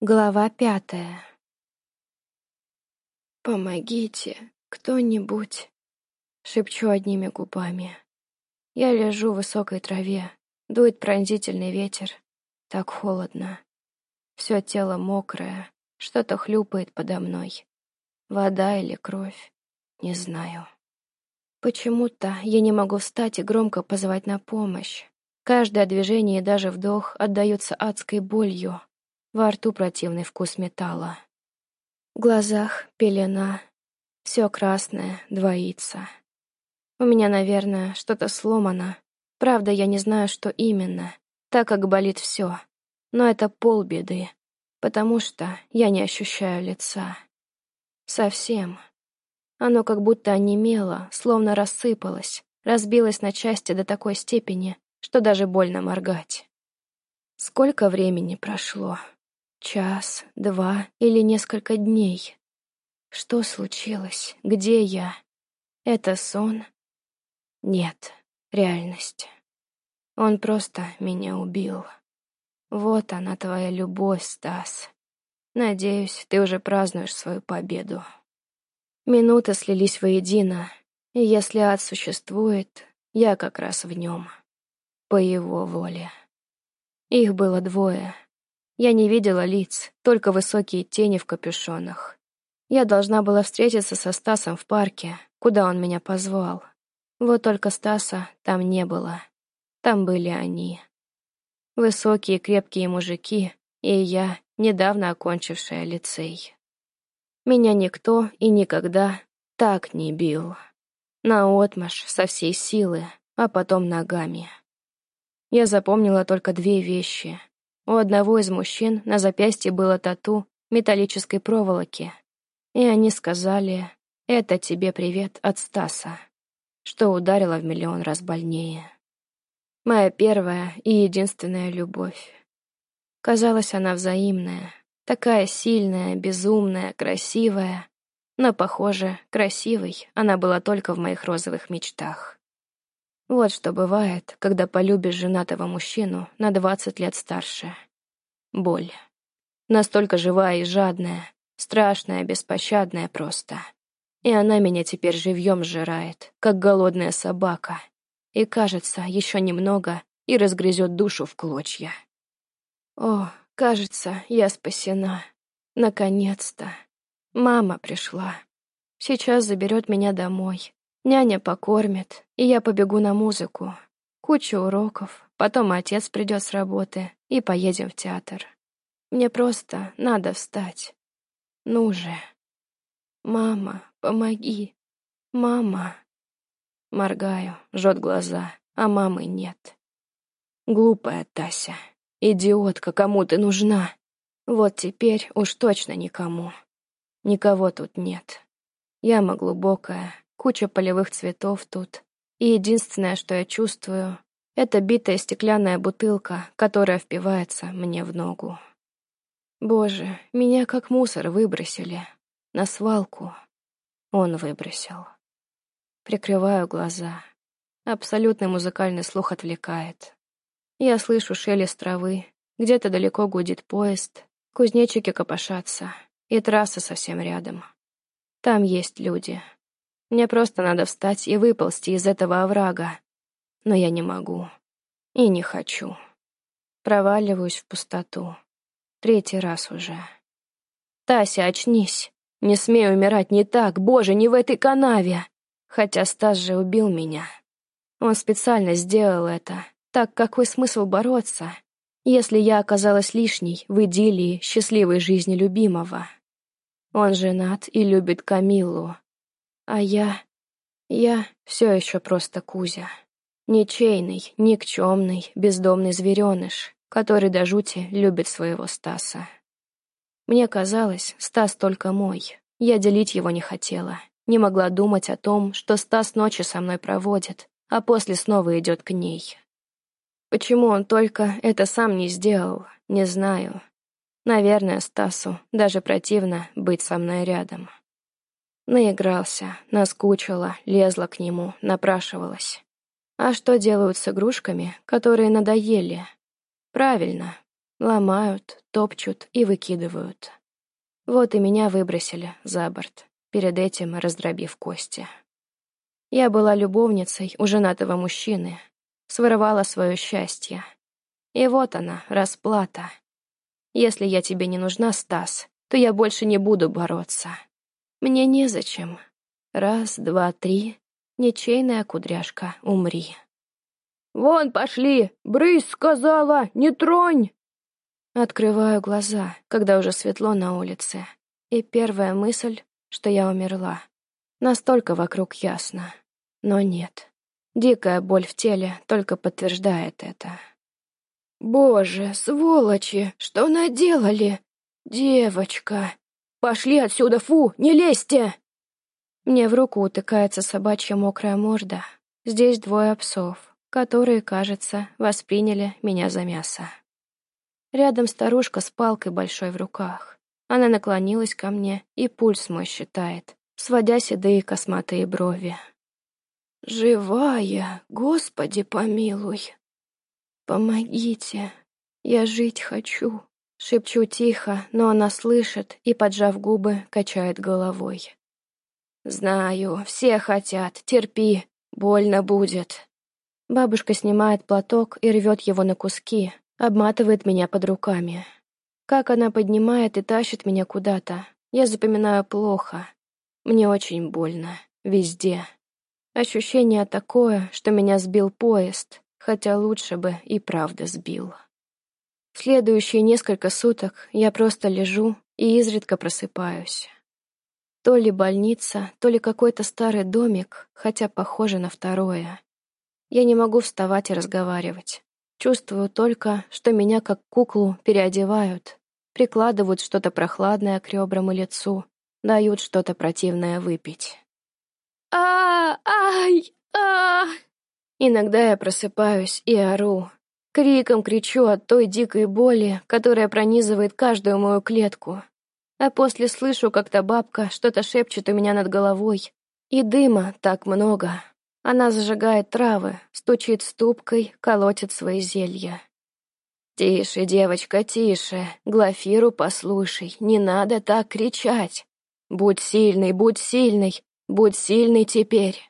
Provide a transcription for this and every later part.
Глава пятая. «Помогите, кто-нибудь!» — шепчу одними губами. Я лежу в высокой траве, дует пронзительный ветер. Так холодно. Все тело мокрое, что-то хлюпает подо мной. Вода или кровь, не знаю. Почему-то я не могу встать и громко позвать на помощь. Каждое движение и даже вдох отдаются адской болью. Во рту противный вкус металла. В глазах пелена. Все красное двоится. У меня, наверное, что-то сломано. Правда, я не знаю, что именно, так как болит все. Но это полбеды, потому что я не ощущаю лица. Совсем. Оно как будто онемело, словно рассыпалось, разбилось на части до такой степени, что даже больно моргать. Сколько времени прошло? Час, два или несколько дней. Что случилось? Где я? Это сон? Нет, реальность. Он просто меня убил. Вот она, твоя любовь, Стас. Надеюсь, ты уже празднуешь свою победу. Минуты слились воедино, и если ад существует, я как раз в нем. По его воле. Их было двое — я не видела лиц, только высокие тени в капюшонах. Я должна была встретиться со Стасом в парке, куда он меня позвал. Вот только Стаса там не было. Там были они. Высокие крепкие мужики, и я, недавно окончившая лицей. Меня никто и никогда так не бил. Наотмашь, со всей силы, а потом ногами. Я запомнила только две вещи. У одного из мужчин на запястье было тату металлической проволоки. И они сказали «Это тебе привет от Стаса», что ударило в миллион раз больнее. Моя первая и единственная любовь. Казалось, она взаимная, такая сильная, безумная, красивая, но, похоже, красивой она была только в моих розовых мечтах. Вот что бывает, когда полюбишь женатого мужчину на двадцать лет старше. Боль. Настолько живая и жадная, страшная, беспощадная просто. И она меня теперь живьем сжирает, как голодная собака. И, кажется, еще немного и разгрызет душу в клочья. О, кажется, я спасена. Наконец-то. Мама пришла. Сейчас заберет меня домой. Няня покормит, и я побегу на музыку. Куча уроков, потом отец придет с работы, и поедем в театр. Мне просто надо встать. Ну же. Мама, помоги. Мама. Моргаю, жжет глаза, а мамы нет. Глупая Тася. Идиотка, кому ты нужна? Вот теперь уж точно никому. Никого тут нет. Яма глубокая, Куча полевых цветов тут. И единственное, что я чувствую, это битая стеклянная бутылка, которая впивается мне в ногу. Боже, меня как мусор выбросили. На свалку. Он выбросил. Прикрываю глаза. Абсолютный музыкальный слух отвлекает. Я слышу шелест травы, где-то далеко гудит поезд, кузнечики копошатся, и трасса совсем рядом. Там есть люди. Мне просто надо встать и выползти из этого оврага. Но я не могу. И не хочу. Проваливаюсь в пустоту. Третий раз уже. «Тася, очнись! Не смей умирать не так, боже, не в этой канаве!» Хотя Стас же убил меня. Он специально сделал это, так какой смысл бороться, если я оказалась лишней в идиллии счастливой жизни любимого? Он женат и любит Камилу, а я... Я все еще просто Кузя. Ничейный, никчемный, бездомный звереныш, который до жути любит своего Стаса. Мне казалось, Стас только мой. Я делить его не хотела. Не могла думать о том, что Стас ночи со мной проводит, а после снова идет к ней. Почему он только это сам не сделал, не знаю. Наверное, Стасу даже противно быть со мной рядом. Наигрался, наскучила, лезла к нему, напрашивалась. А что делают с игрушками, которые надоели? Правильно, Ломают, топчут и выкидывают. Вот и меня выбросили за борт, перед этим раздробив кости. Я была любовницей у женатого мужчины, своровала свое счастье. И вот она, расплата. Если я тебе не нужна, Стас, то я больше не буду бороться. Мне незачем. Раз, два, три. Ничейная кудряшка, умри. «Вон пошли! Брысь сказала! Не тронь!» Открываю глаза, когда уже светло на улице. И первая мысль, что я умерла. Настолько вокруг ясно. Но нет. Дикая боль в теле только подтверждает это. «Боже, сволочи! Что наделали? Девочка! Пошли отсюда, фу! Не лезьте!» Мне в руку утыкается собачья мокрая морда. Здесь двое псов, которые, кажется, восприняли меня за мясо. Рядом старушка с палкой большой в руках. Она наклонилась ко мне и пульс мой считает, сводя седые косматые брови. «Живая, Господи помилуй! Помогите, я жить хочу!» Шепчу тихо, но она слышит и, поджав губы, качает головой. «Знаю, все хотят, терпи, больно будет». Бабушка снимает платок и рвет его на куски, обматывает меня под руками. Как она поднимает и тащит меня куда-то, я запоминаю плохо. Мне очень больно, везде. Ощущение такое, что меня сбил поезд, хотя лучше бы и правда сбил. Следующие несколько суток я просто лежу и изредка просыпаюсь. То ли больница, то ли какой-то старый домик, хотя похоже на второе. Я не могу вставать и разговаривать. Чувствую только, что меня как куклу переодевают, прикладывают что-то прохладное к ребрам и лицу, дают что-то противное выпить. а ай а Иногда я просыпаюсь и ору, Криком кричу от той дикой боли, которая пронизывает каждую мою клетку. А после слышу, как та бабка что-то шепчет у меня над головой. И дыма так много. Она зажигает травы, стучит ступкой, колотит свои зелья. «Тише, девочка, тише. Глафиру послушай, не надо так кричать. Будь сильный, будь сильный, будь сильный теперь».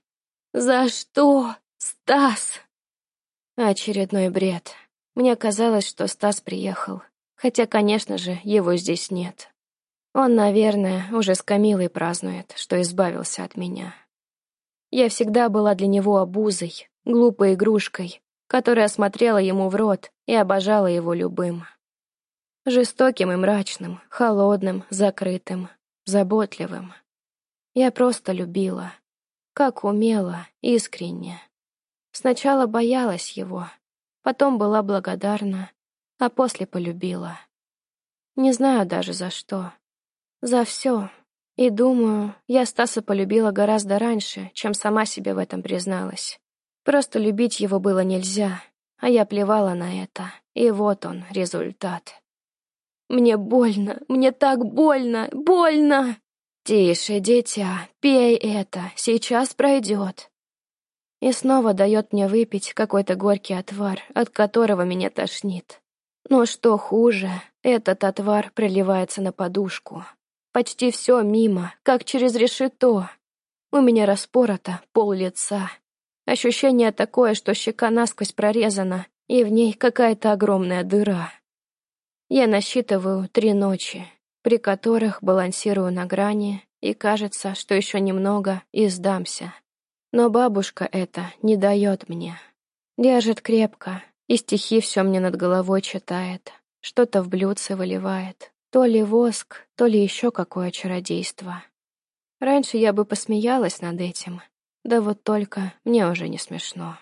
«За что, Стас?» Очередной бред. Мне казалось, что Стас приехал. Хотя, конечно же, его здесь нет. Он, наверное, уже с Камилой празднует, что избавился от меня. Я всегда была для него обузой, глупой игрушкой, которая смотрела ему в рот и обожала его любым. Жестоким и мрачным, холодным, закрытым, заботливым. Я просто любила. Как умела, искренне. Сначала боялась его, потом была благодарна, а после полюбила. Не знаю даже за что. За все. И думаю, я Стаса полюбила гораздо раньше, чем сама себе в этом призналась. Просто любить его было нельзя, а я плевала на это. И вот он, результат. Мне больно, мне так больно, больно! Тише, дитя, пей это, сейчас пройдет и снова дает мне выпить какой-то горький отвар, от которого меня тошнит. Но что хуже, этот отвар проливается на подушку. Почти все мимо, как через решето. У меня распорото пол лица. Ощущение такое, что щека насквозь прорезана, и в ней какая-то огромная дыра. Я насчитываю три ночи, при которых балансирую на грани, и кажется, что еще немного и сдамся. Но бабушка это не дает мне. Держит крепко, и стихи все мне над головой читает, что-то в блюдце выливает. То ли воск, то ли еще какое чародейство. Раньше я бы посмеялась над этим, да вот только мне уже не смешно.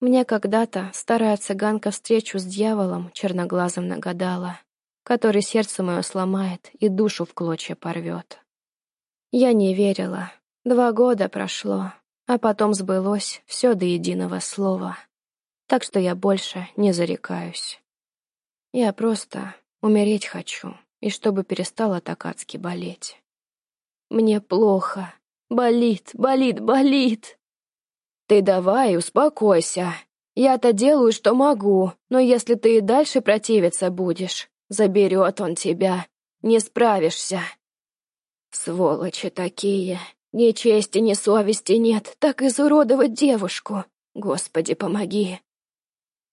Мне когда-то старая цыганка встречу с дьяволом черноглазым нагадала, который сердце мое сломает и душу в клочья порвет. Я не верила. Два года прошло, а потом сбылось все до единого слова. Так что я больше не зарекаюсь. Я просто умереть хочу, и чтобы перестала так адски болеть. Мне плохо. Болит, болит, болит. Ты давай, успокойся. Я-то делаю, что могу, но если ты и дальше противиться будешь, заберет он тебя. Не справишься. Сволочи такие. Ни чести, ни совести нет, так изуродовать девушку. Господи, помоги.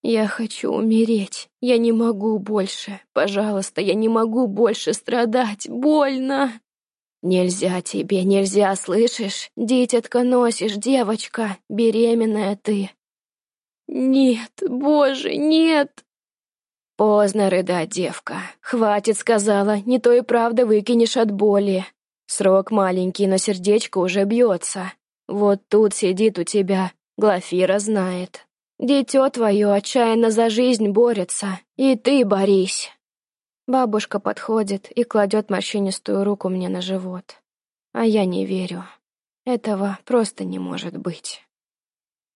Я хочу умереть. Я не могу больше. Пожалуйста, я не могу больше страдать. Больно. Нельзя тебе, нельзя, слышишь? Дитятка носишь, девочка, беременная ты. Нет, боже, нет. Поздно рыдать, девка. Хватит, сказала, не то и правда выкинешь от боли. Срок маленький, но сердечко уже бьется. Вот тут сидит у тебя, Глафира знает. Дитё твое отчаянно за жизнь борется, и ты борись. Бабушка подходит и кладет морщинистую руку мне на живот. А я не верю. Этого просто не может быть.